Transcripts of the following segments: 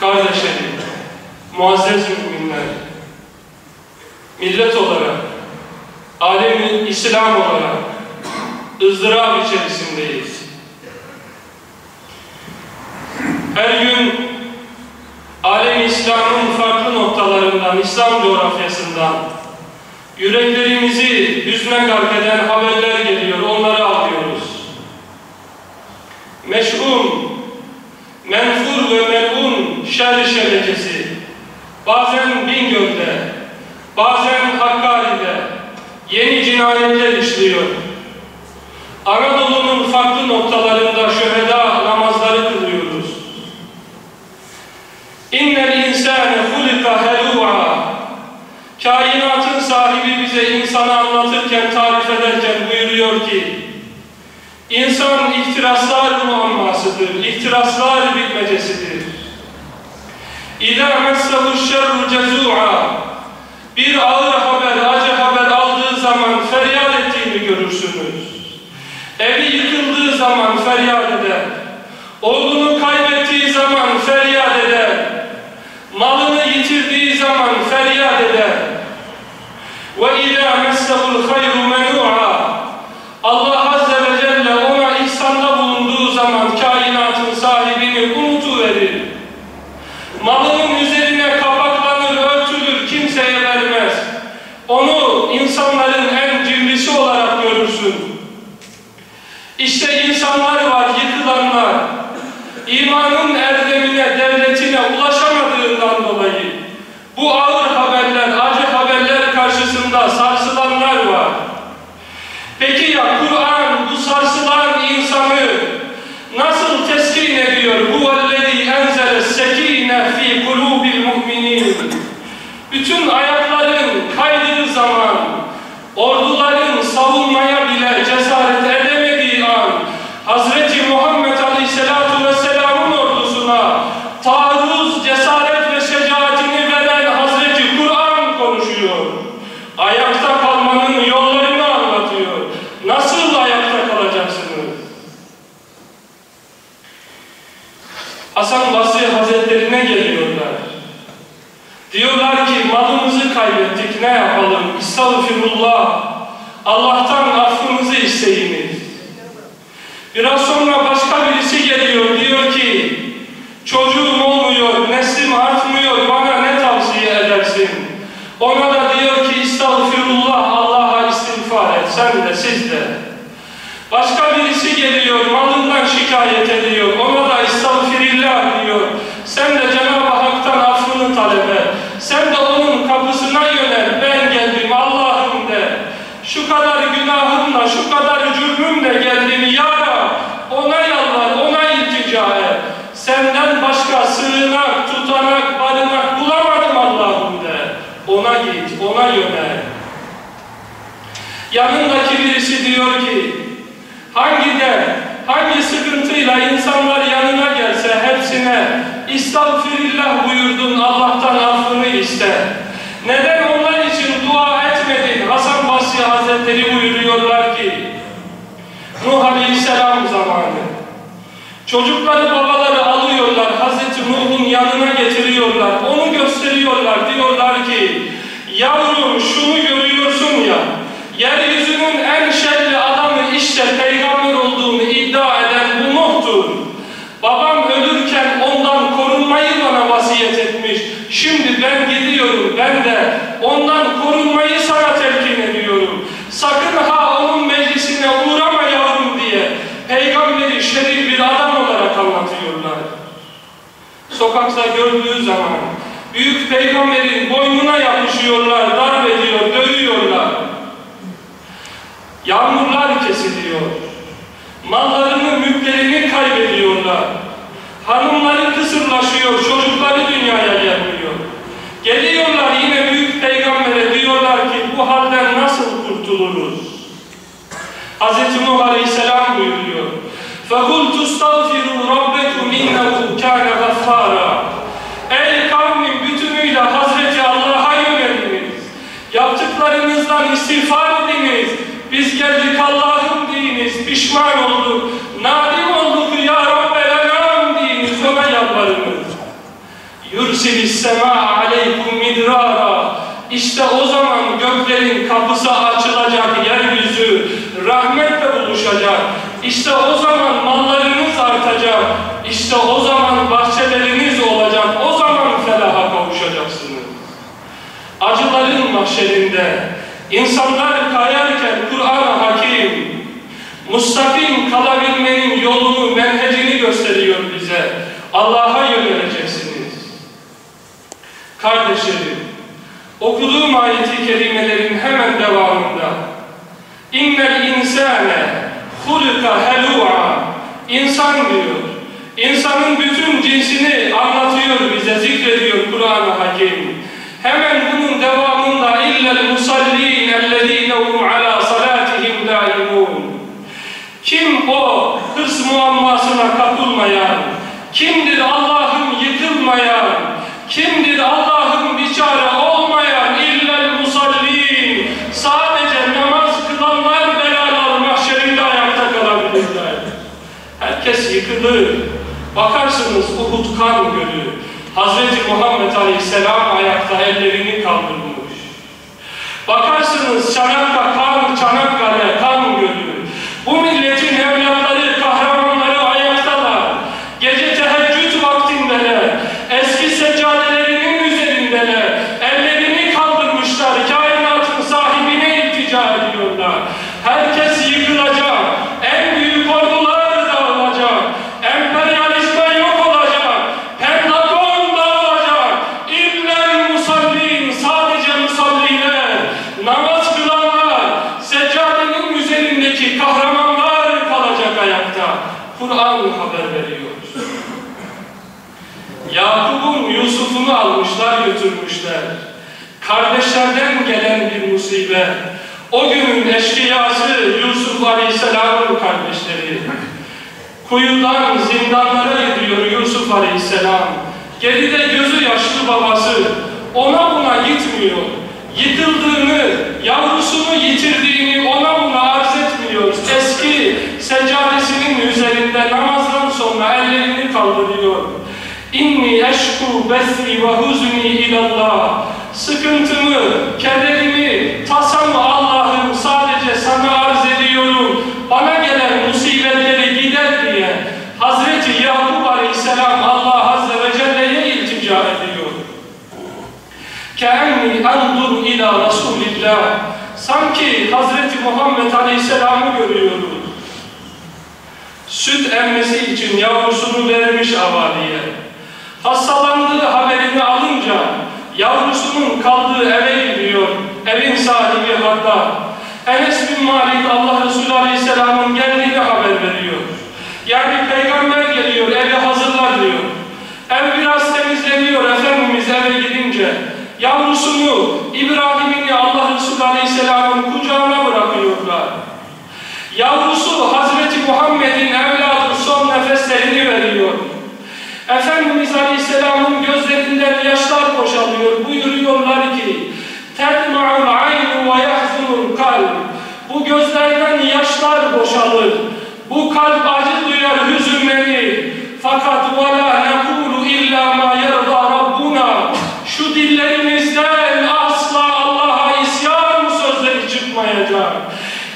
Kardeşlerim, muazzez müminler, millet olarak, alemi İslam olarak ızdırap içerisindeyiz. Her gün alem İslam'ın farklı noktalarından, İslam coğrafyasından yüreklerimizi hüzne gark eden haberler geliyor, onları alıyoruz. Meşhum, bazen Bingöl'de, bazen Hakkari'de yeni cinayetler işliyor. Anadolu'nun farklı noktalarında şüheda namazları kılıyoruz. İnnel insâne hulika helû'a Kainatın sahibi bize insanı anlatırken, tarif ederken buyuruyor ki İnsan ihtiraslar muammasıdır, ihtiraslar bitmecesidir. İlâ messehu şerru cezû'a Bir ağır haber, acı haber aldığı zaman feryat ettiğini görürsünüz. Evi yıkıldığı zaman feryat eder. Oğlunu kaybettiği zaman feryat eder. Malını yitirdiği zaman feryat eder. Ve ilâ messehul hayru menû'a Allah Azze ve Celle ona ihsanda bulunduğu zaman kainatın sahibini unutuverir. Malının üzerine kapaklanır, örtülür, kimseye vermez. Onu insanların en cimrisi olarak görürsün. İşte insanlar var, yıkılanlar. İmanın erdemine, devletine ulaşamadığından dolayı bu ağır haberler, acı haberler karşısında sarsılanlar var. Ya Kur'an bu sarsılan insanı nasıl teskin ediyor? Huvellezî enzele sekîne fî kulûbil mu'minîn. Bütün ayakların kaydığı zaman, orduların savunmaya bile cesaret edemediği an, Hazreti Muhammed Aleyhisselatü Vesselam'ın ordusuna taarruz, cesaret ve şecaatini veren Hazreti Kur'an konuşuyor. Ayakta kalmanın yollarını anlatıyor. Nasıl ayakta kalacaksınız? Hasan Basri Hazretlerine geliyorlar. Diyorlar ki malımızı kaybettik ne yapalım? İstağfirullah. Allah'tan affınızı isteyiniz. Biraz sonra başka birisi geliyor diyor ki çocuğum olmuyor, neslim artmıyor bana ne tavsiye edersin? Ona da diyor ki istağfirullah Allah'a istiğfar et sen de siz de. Başka birisi geliyor malından şikayet ediyor ona da istağfirillah diyor. Sen de Cenab-ı Hak'tan affını talep et. Sen de onun kapısına yönel ben geldim Allah'ım de. Şu kadar günahımla şu kadar cürmümle geldim ya Rab. Ona yalvar ona iltica et. Senden başka sığınak, tutanak, barınak bulamadım Allah'ım de. Ona git, ona yönel. Yanındaki birisi diyor ki, hangi dert, hangi sıkıntıyla insanlar yanına gelse hepsine İstağfirillah buyurdun Allah'tan affını iste. Neden onlar için dua etmedin? Hasan Basri Hazretleri buyuruyorlar ki, Nuh Aleyhisselam zamanı. Çocukları babaları alıyorlar, Hazreti Nuh'un yanına getiriyorlar, onu gösteriyorlar, diyorlar ki, yavrum şunu görüyorsun yeryüzünün en şerli adamı işte peygamber olduğunu iddia eden bu Nuh'tur. Babam ölürken ondan korunmayı bana vasiyet etmiş. Şimdi ben gidiyorum, ben de ondan korunmayı sana telkin ediyorum. Sakın ha onun meclisine uğrama yavrum diye peygamberi şerif bir adam olarak anlatıyorlar. Sokakta gördüğü zaman büyük peygamberin boynuna yapışıyorlar, darp ediyor, dövüyorlar. Yağmurlar kesiliyor. Mallarını, mülklerini kaybediyorlar. Hanımları kısırlaşıyor, çocukları dünyaya gelmiyor. Geliyorlar yine büyük peygambere diyorlar ki bu halden nasıl kurtuluruz? Hz. Nuh Aleyhisselam buyuruyor. فَقُلْتُ اسْتَغْفِرُوا رَبَّكُمْ اِنَّهُ كَانَ geldik Allah'ım deyiniz, pişman olduk, nadim olduk ya Rabbel Alam deyiniz, ona yalvarınız. Yürsilis sema aleykum midrara. İşte o zaman göklerin kapısı açılacak, yeryüzü rahmetle buluşacak. İşte o zaman mallarınız artacak. İşte o zaman bahçeleriniz olacak. O zaman felaha kavuşacaksınız. Acıların mahşerinde insanlar kayarken Kur'an-ı Hakim mustakim kalabilmenin yolunu, menhecini gösteriyor bize. Allah'a yöneleceksiniz. Kardeşlerim, okuduğum ayeti kerimelerin hemen devamında İnnel insane hulika helu'a İnsan diyor. İnsanın bütün cinsini anlatıyor bize, zikrediyor Kur'an-ı Hakim. Hemen bunun devamında illel musallin ellezine hum ala salatihim daimun. Kim o hırs muammasına kapılmayan, kimdir Allah'ın yıkılmayan, kimdir Allah'ın biçare olmayan illel musallin. Sadece namaz kılanlar belalar mahşerinde ayakta kalabilirler. Herkes yıkılır. Bakarsınız Uhud kan gölü. Hazreti Muhammed Aleyhisselam ayakta ellerini kaldırmış. Bakarsınız Çanakkale kan, Çanakkale kan gölü. Bu milletin evlatları, kahramanları ayaktalar. Gece teheccüd vaktindeler. Eski seccadelerinin üzerindeler. Ellerini kaldırmışlar. Kainatın sahibine iltica ediyorlar. Herkes yıkılacak. En büyük ordular dağılacak. Emperyalizme yok olacak. Pentagon dağılacak. İllel musallin. Sadece musalliler. Namaz kılanlar. Seccadenin üzerindeki kahramanlar kalacak ayakta. Kur'an haber veriyor. Yakup'un Yusuf'unu almışlar götürmüşler. Kardeşlerden gelen bir musibet. O günün eşkıyası Yusuf Aleyhisselam'ın kardeşleri. Kuyudan zindanlara gidiyor Yusuf Aleyhisselam. Geride gözü yaşlı babası. Ona buna gitmiyor. Yıkıldığını, yavrusunu yitirdiğini ona buna arz etmiyor. Eski seccadesinin üzerinde namazdan sonra ellerini kaldırıyor. İnni eşku bethi ve huzni ilallah. Sıkıntımı, kederimi, tasamı Allah'ım sadece sana arz ediyorum. Bana gelen musibetleri gider diye Hazreti Yakup Aleyhisselam Allah Azze ve Celle'ye iltica ediyor. Keenni andur ila Resulillah. Sanki Hazreti Muhammed Aleyhisselam'ı görüyorum. Süt emmesi için yavrusunu vermiş avaliye. Hastalandığı haberini alınca yavrusunun kaldığı eve gidiyor. Evin sahibi hatta. Enes bin Malik Allah Resulü Aleyhisselam'ın geldiğini haber veriyor. Yani peygamber geliyor, evi hazırlar diyor. Ev biraz temizleniyor Efendimiz eve gidince. Yavrusunu, İbrahim'ini Allah Resulü Aleyhisselam'ın kucağına. Yavuz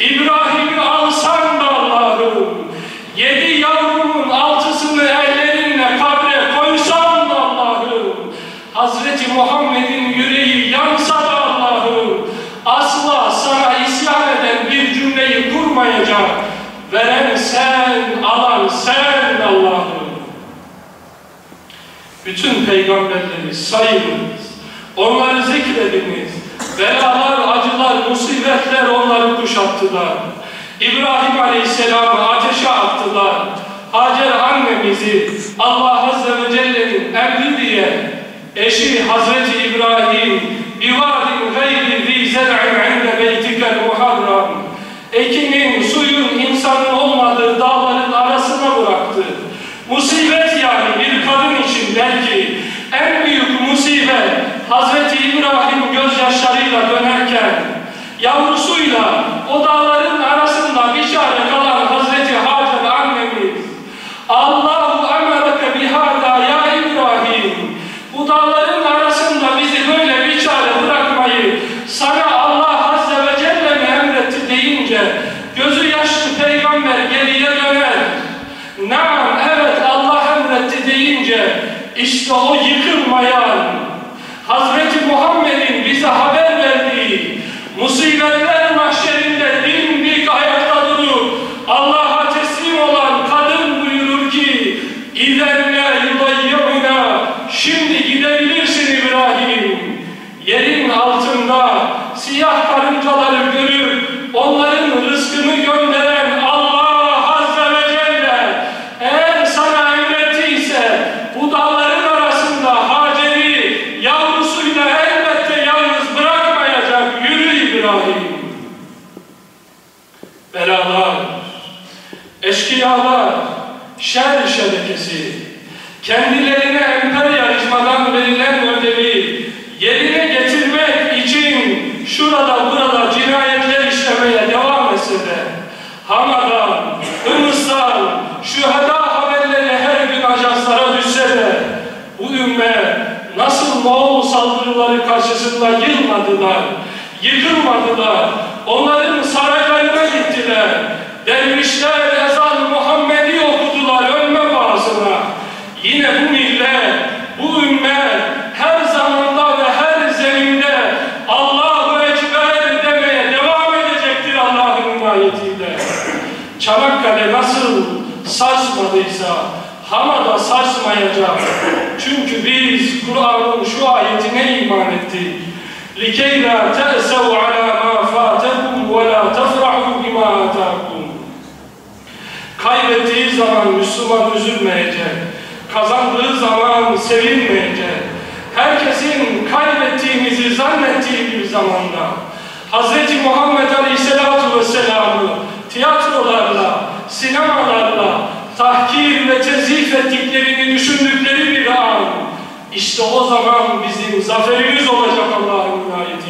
İbrahim'i alsan da Allah'ım, yedi yavrumun altısını ellerinle kabre koysan da Allah'ım, Hazreti Muhammed'in yüreği yansa da Allah'ım, asla sana isyan eden bir cümleyi kurmayacak. Veren sen, alan sen Allah'ım. Bütün peygamberleri sayınız, onları zikrediniz. Belalar, acılar, musibetler onları kuşattılar. İbrahim Aleyhisselam'ı ateşe attılar. Hacer annemizi Allah Azze ve Celle'nin emri diye eşi Hazreti İbrahim bivadin gayri zi zer'in inde beytikel muharram ekinin, suyun, insanın olmadığı dağların arasına bıraktı. Musibet yani bir kadın için belki en büyük musibet Hazreti İbrahim gözyaşlarıyla dönerken yavrusuyla o dağların arasında bir çare kalan Hazreti Hacer annemiz Allahu emereke bihada ya İbrahim bu dağların arasında İşte o yıkılmayan, Hazreti Muhammed'in bize haber verdiği musibetler mahşerinde dimdik ayakta durup Allah'a teslim olan kadın buyurur ki İlerle yudayyamina Şimdi gidebilirsin İbrahim. Yerin altında siyah karıncaları görüp onların rızkını gönderen Allah Azze ve Celle eğer sana emrettiyse bu dağların arasında Hacer'i yavrusuyla elbette yalnız bırakmayacak. Yürü İbrahim. Belalar, eşkıyalar, şer şebekesi, kendilerine emperyalizmadan verilen ödevi yerine getirmek için şurada burada cinayetler işlemeye devam etse de Hamadan, Hımıs'tan, şüheda haberleri her gün ajanslara düşse de bu ümmet nasıl Moğol saldırıları karşısında yılmadılar, yıkılmadılar, onların saraylarına gittiler, dervişler ezan Muhammed'i okudular ölme bağısına. Yine bu millet, bu ümmet her zamanda ve her zeminde Allahu Ekber demeye devam edecektir Allah'ın himayetiyle. Çanakkale nasıl sarsmadıysa Hama'da sarsmayacak. Çünkü biz Kur'an'ın şu ayetine iman ettik. لِكَيْ لَا تَأْسَوْا عَلَى مَا فَاتَكُمْ وَلَا تَفْرَحُوا بِمَا آتَاكُمْ Kaybettiği zaman Müslüman üzülmeyecek. Kazandığı zaman sevinmeyecek. Herkesin kaybettiğimizi zannettiği bir zamanda Hz. Muhammed Aleyhisselatü Vesselam'ı tiyatrolarla, sinemalarla tahkir ve tezif ettiklerini düşündükleri bir an. İşte o zaman bizim zaferimiz olacak Allah'ın inayeti.